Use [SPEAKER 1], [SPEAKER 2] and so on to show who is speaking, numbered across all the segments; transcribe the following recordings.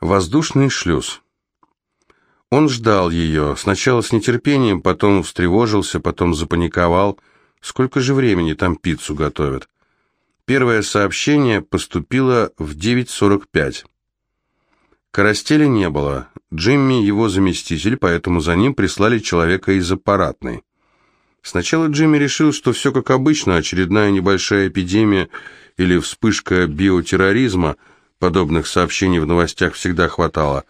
[SPEAKER 1] Воздушный шлюз. Он ждал ее, сначала с нетерпением, потом встревожился, потом запаниковал. Сколько же времени там пиццу готовят? Первое сообщение поступило в 9.45. Карастеля не было. Джимми его заместитель, поэтому за ним прислали человека из аппаратной. Сначала Джимми решил, что все как обычно, очередная небольшая эпидемия или вспышка биотерроризма – Подобных сообщений в новостях всегда хватало.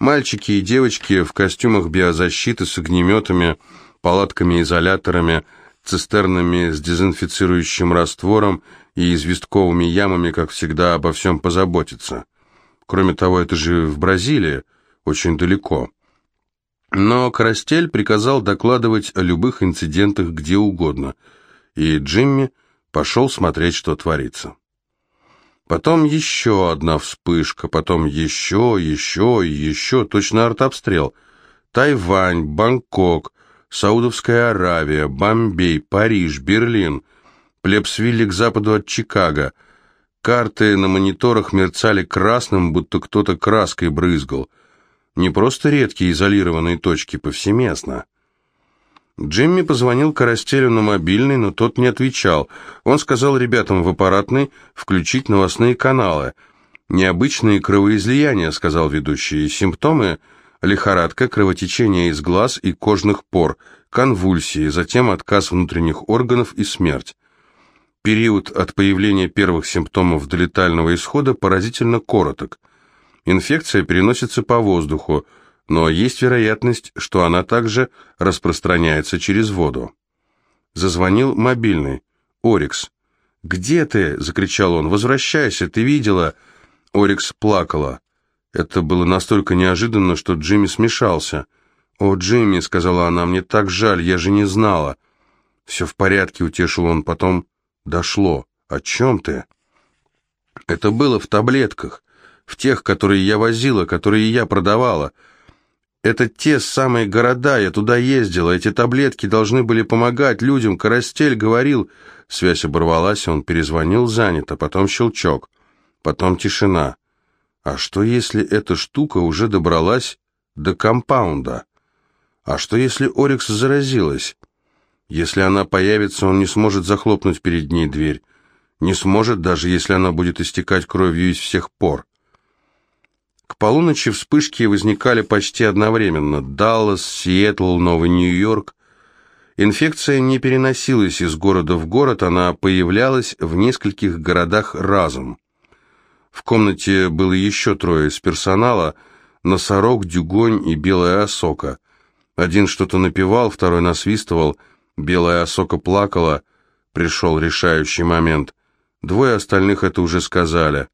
[SPEAKER 1] Мальчики и девочки в костюмах биозащиты с огнеметами, палатками-изоляторами, цистернами с дезинфицирующим раствором и известковыми ямами, как всегда, обо всем позаботиться. Кроме того, это же в Бразилии, очень далеко. Но Карастель приказал докладывать о любых инцидентах где угодно, и Джимми пошел смотреть, что творится. Потом еще одна вспышка, потом еще, еще еще, точно артобстрел. Тайвань, Бангкок, Саудовская Аравия, Бомбей, Париж, Берлин, Плебсвилли к западу от Чикаго. Карты на мониторах мерцали красным, будто кто-то краской брызгал. Не просто редкие изолированные точки, повсеместно. Джимми позвонил Карастелю на мобильный, но тот не отвечал. Он сказал ребятам в аппаратной включить новостные каналы. «Необычные кровоизлияния», — сказал ведущий. «Симптомы — лихорадка, кровотечение из глаз и кожных пор, конвульсии, затем отказ внутренних органов и смерть». Период от появления первых симптомов до летального исхода поразительно короток. Инфекция переносится по воздуху, но есть вероятность, что она также распространяется через воду. Зазвонил мобильный. «Орикс». «Где ты?» — закричал он. «Возвращайся, ты видела?» Орикс плакала. Это было настолько неожиданно, что Джимми смешался. «О, Джимми», — сказала она, — «мне так жаль, я же не знала». «Все в порядке», — утешил он, потом дошло. «О чем ты?» «Это было в таблетках, в тех, которые я возила, которые я продавала». Это те самые города, я туда ездила, эти таблетки должны были помогать людям, Карастель говорил. Связь оборвалась, он перезвонил занято, потом щелчок, потом тишина. А что, если эта штука уже добралась до компаунда? А что, если Орикс заразилась? Если она появится, он не сможет захлопнуть перед ней дверь. Не сможет, даже если она будет истекать кровью из всех пор. К полуночи вспышки возникали почти одновременно. Даллас, Сиэтл, Новый Нью-Йорк. Инфекция не переносилась из города в город, она появлялась в нескольких городах разом. В комнате было еще трое из персонала, носорог, дюгонь и белая осока. Один что-то напевал, второй насвистывал, белая осока плакала. Пришел решающий момент. Двое остальных это уже сказали.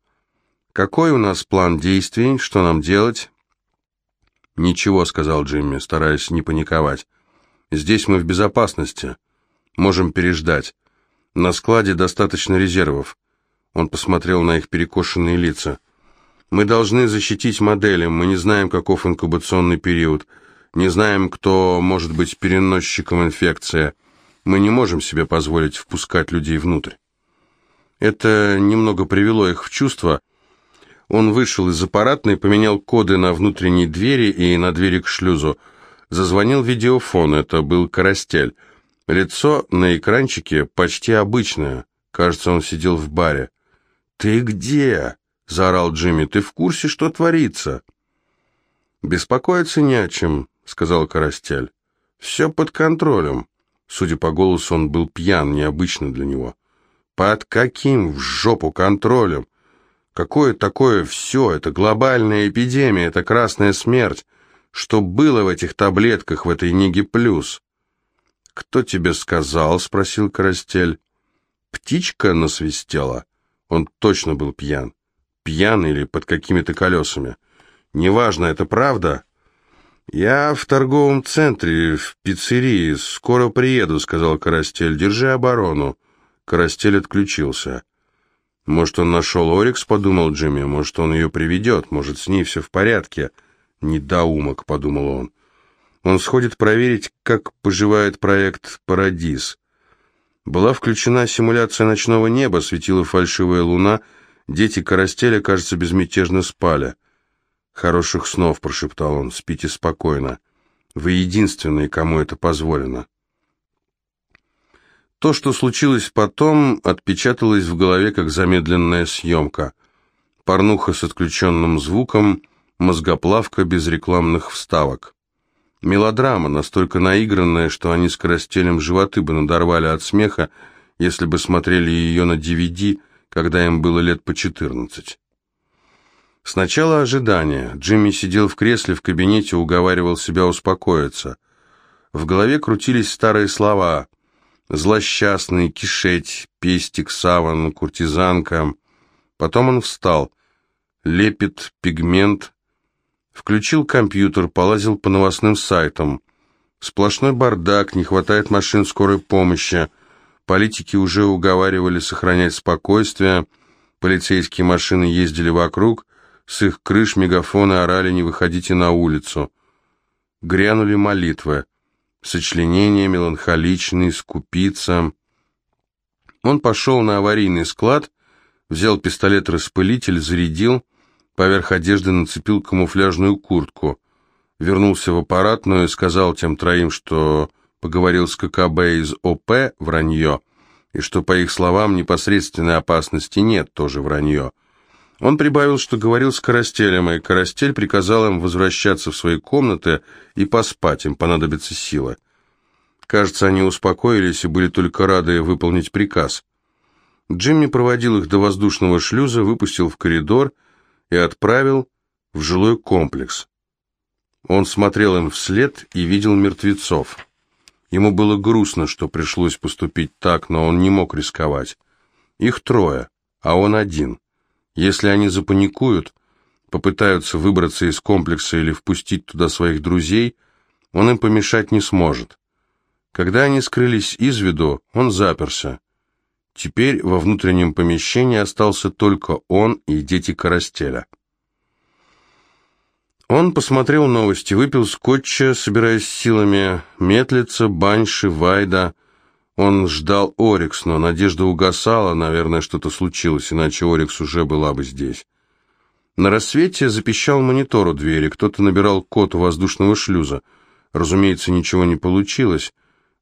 [SPEAKER 1] «Какой у нас план действий? Что нам делать?» «Ничего», — сказал Джимми, стараясь не паниковать. «Здесь мы в безопасности. Можем переждать. На складе достаточно резервов». Он посмотрел на их перекошенные лица. «Мы должны защитить модели. Мы не знаем, каков инкубационный период. Не знаем, кто может быть переносчиком инфекции. Мы не можем себе позволить впускать людей внутрь». Это немного привело их в чувство, он вышел из аппаратной, поменял коды на внутренней двери и на двери к шлюзу. Зазвонил видеофон, это был Карастель. Лицо на экранчике почти обычное. Кажется, он сидел в баре. «Ты где?» — заорал Джимми. «Ты в курсе, что творится?» «Беспокоиться не о чем», — сказал Карастель. «Все под контролем». Судя по голосу, он был пьян, необычно для него. «Под каким в жопу контролем?» Какое такое все? Это глобальная эпидемия, это красная смерть. Что было в этих таблетках, в этой Ниге Плюс? «Кто тебе сказал?» — спросил Карастель. «Птичка насвистела». Он точно был пьян. Пьян или под какими-то колесами. «Неважно, это правда?» «Я в торговом центре, в пиццерии. Скоро приеду», — сказал Карастель. «Держи оборону». Карастель отключился. «Может, он нашел Орикс?» — подумал Джимми. «Может, он ее приведет? Может, с ней все в порядке?» «Недоумок», — подумал он. Он сходит проверить, как поживает проект «Парадис». Была включена симуляция ночного неба, светила фальшивая луна, дети Карастеля, кажется, безмятежно спали. «Хороших снов», — прошептал он, — «спите спокойно. Вы единственный, кому это позволено». То, что случилось потом, отпечаталось в голове как замедленная съемка. Порнуха с отключенным звуком, мозгоплавка без рекламных вставок. Мелодрама, настолько наигранная, что они с Коростелем животы бы надорвали от смеха, если бы смотрели ее на DVD, когда им было лет по четырнадцать. Сначала ожидание. Джимми сидел в кресле в кабинете, уговаривал себя успокоиться. В голове крутились старые слова. Злосчастный, кишеть, пестик, саван, куртизанка. Потом он встал. Лепит, пигмент. Включил компьютер, полазил по новостным сайтам. Сплошной бардак, не хватает машин скорой помощи. Политики уже уговаривали сохранять спокойствие. Полицейские машины ездили вокруг. С их крыш мегафоны орали «Не выходите на улицу». Грянули молитвы. Сочленение, меланхоличный, скупица. Он пошел на аварийный склад, взял пистолет-распылитель, зарядил, поверх одежды нацепил камуфляжную куртку. Вернулся в аппаратную и сказал тем троим, что поговорил с ККБ из ОП, вранье, и что, по их словам, непосредственной опасности нет, тоже вранье. Он прибавил, что говорил с Карастелем, и Карастель приказал им возвращаться в свои комнаты и поспать, им понадобится сила. Кажется, они успокоились и были только рады выполнить приказ. Джимми проводил их до воздушного шлюза, выпустил в коридор и отправил в жилой комплекс. Он смотрел им вслед и видел мертвецов. Ему было грустно, что пришлось поступить так, но он не мог рисковать. Их трое, а он один. Если они запаникуют, попытаются выбраться из комплекса или впустить туда своих друзей, он им помешать не сможет. Когда они скрылись из виду, он заперся. Теперь во внутреннем помещении остался только он и дети Карастеля. Он посмотрел новости, выпил скотча, собираясь силами. Метлица, Банши, Вайда — он ждал Орикс, но надежда угасала, наверное, что-то случилось, иначе Орикс уже была бы здесь. На рассвете запищал монитор у двери, кто-то набирал код воздушного шлюза. Разумеется, ничего не получилось.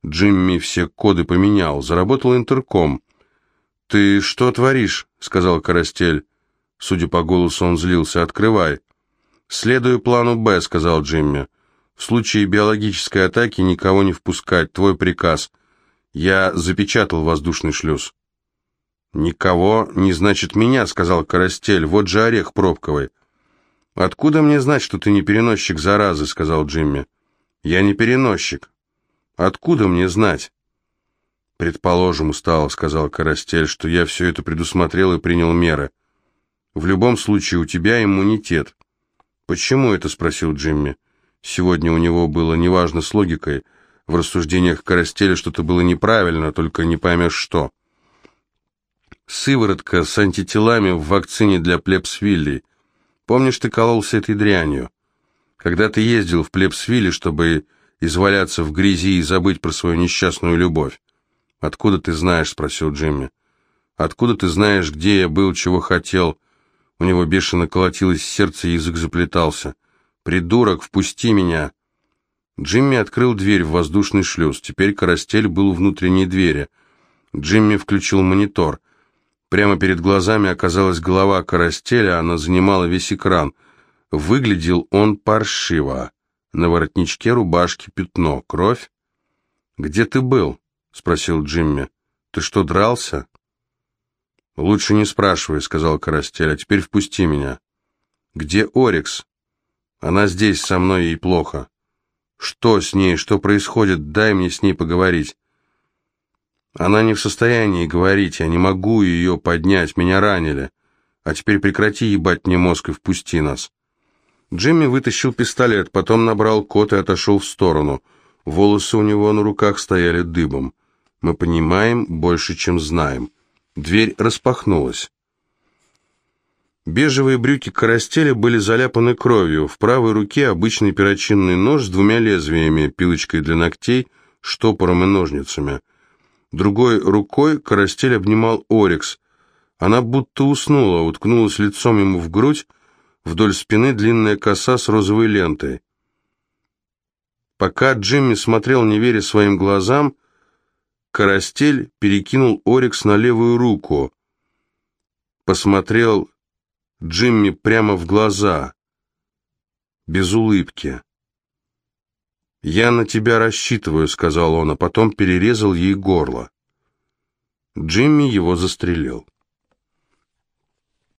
[SPEAKER 1] Джимми все коды поменял, заработал интерком. «Ты что творишь?» — сказал Карастель. Судя по голосу, он злился. «Открывай». «Следую плану «Б», — сказал Джимми. «В случае биологической атаки никого не впускать. Твой приказ». Я запечатал воздушный шлюз. «Никого не значит меня», — сказал Карастель. «Вот же орех пробковый». «Откуда мне знать, что ты не переносчик заразы?» — сказал Джимми. «Я не переносчик. Откуда мне знать?» «Предположим, устал», — сказал Карастель, — «что я все это предусмотрел и принял меры. В любом случае у тебя иммунитет». «Почему это?» — спросил Джимми. Сегодня у него было неважно с логикой — в рассуждениях Карастеля что-то было неправильно, только не поймешь что. Сыворотка с антителами в вакцине для плебсвилли. Помнишь, ты кололся этой дрянью? Когда ты ездил в плебсвилли, чтобы изваляться в грязи и забыть про свою несчастную любовь. «Откуда ты знаешь?» — спросил Джимми. «Откуда ты знаешь, где я был, чего хотел?» У него бешено колотилось сердце, язык заплетался. «Придурок, впусти меня!» Джимми открыл дверь в воздушный шлюз. Теперь Карастель был у внутренней двери. Джимми включил монитор. Прямо перед глазами оказалась голова Карастеля, она занимала весь экран. Выглядел он паршиво. На воротничке рубашки пятно. Кровь? «Где ты был?» — спросил Джимми. «Ты что, дрался?» «Лучше не спрашивай», — сказал Карастель. «А теперь впусти меня». «Где Орикс?» «Она здесь, со мной, ей плохо». Что с ней, что происходит? Дай мне с ней поговорить. Она не в состоянии говорить, я не могу ее поднять, меня ранили. А теперь прекрати ебать мне мозг и впусти нас. Джимми вытащил пистолет, потом набрал код и отошел в сторону. Волосы у него на руках стояли дыбом. Мы понимаем больше, чем знаем. Дверь распахнулась. Бежевые брюки Карастеля были заляпаны кровью. В правой руке обычный перочинный нож с двумя лезвиями, пилочкой для ногтей, штопором и ножницами. Другой рукой Карастель обнимал Орикс. Она будто уснула, уткнулась лицом ему в грудь. Вдоль спины длинная коса с розовой лентой. Пока Джимми смотрел, не веря своим глазам, Карастель перекинул Орикс на левую руку. Посмотрел Джимми прямо в глаза, без улыбки. «Я на тебя рассчитываю», — сказал он, а потом перерезал ей горло. Джимми его застрелил.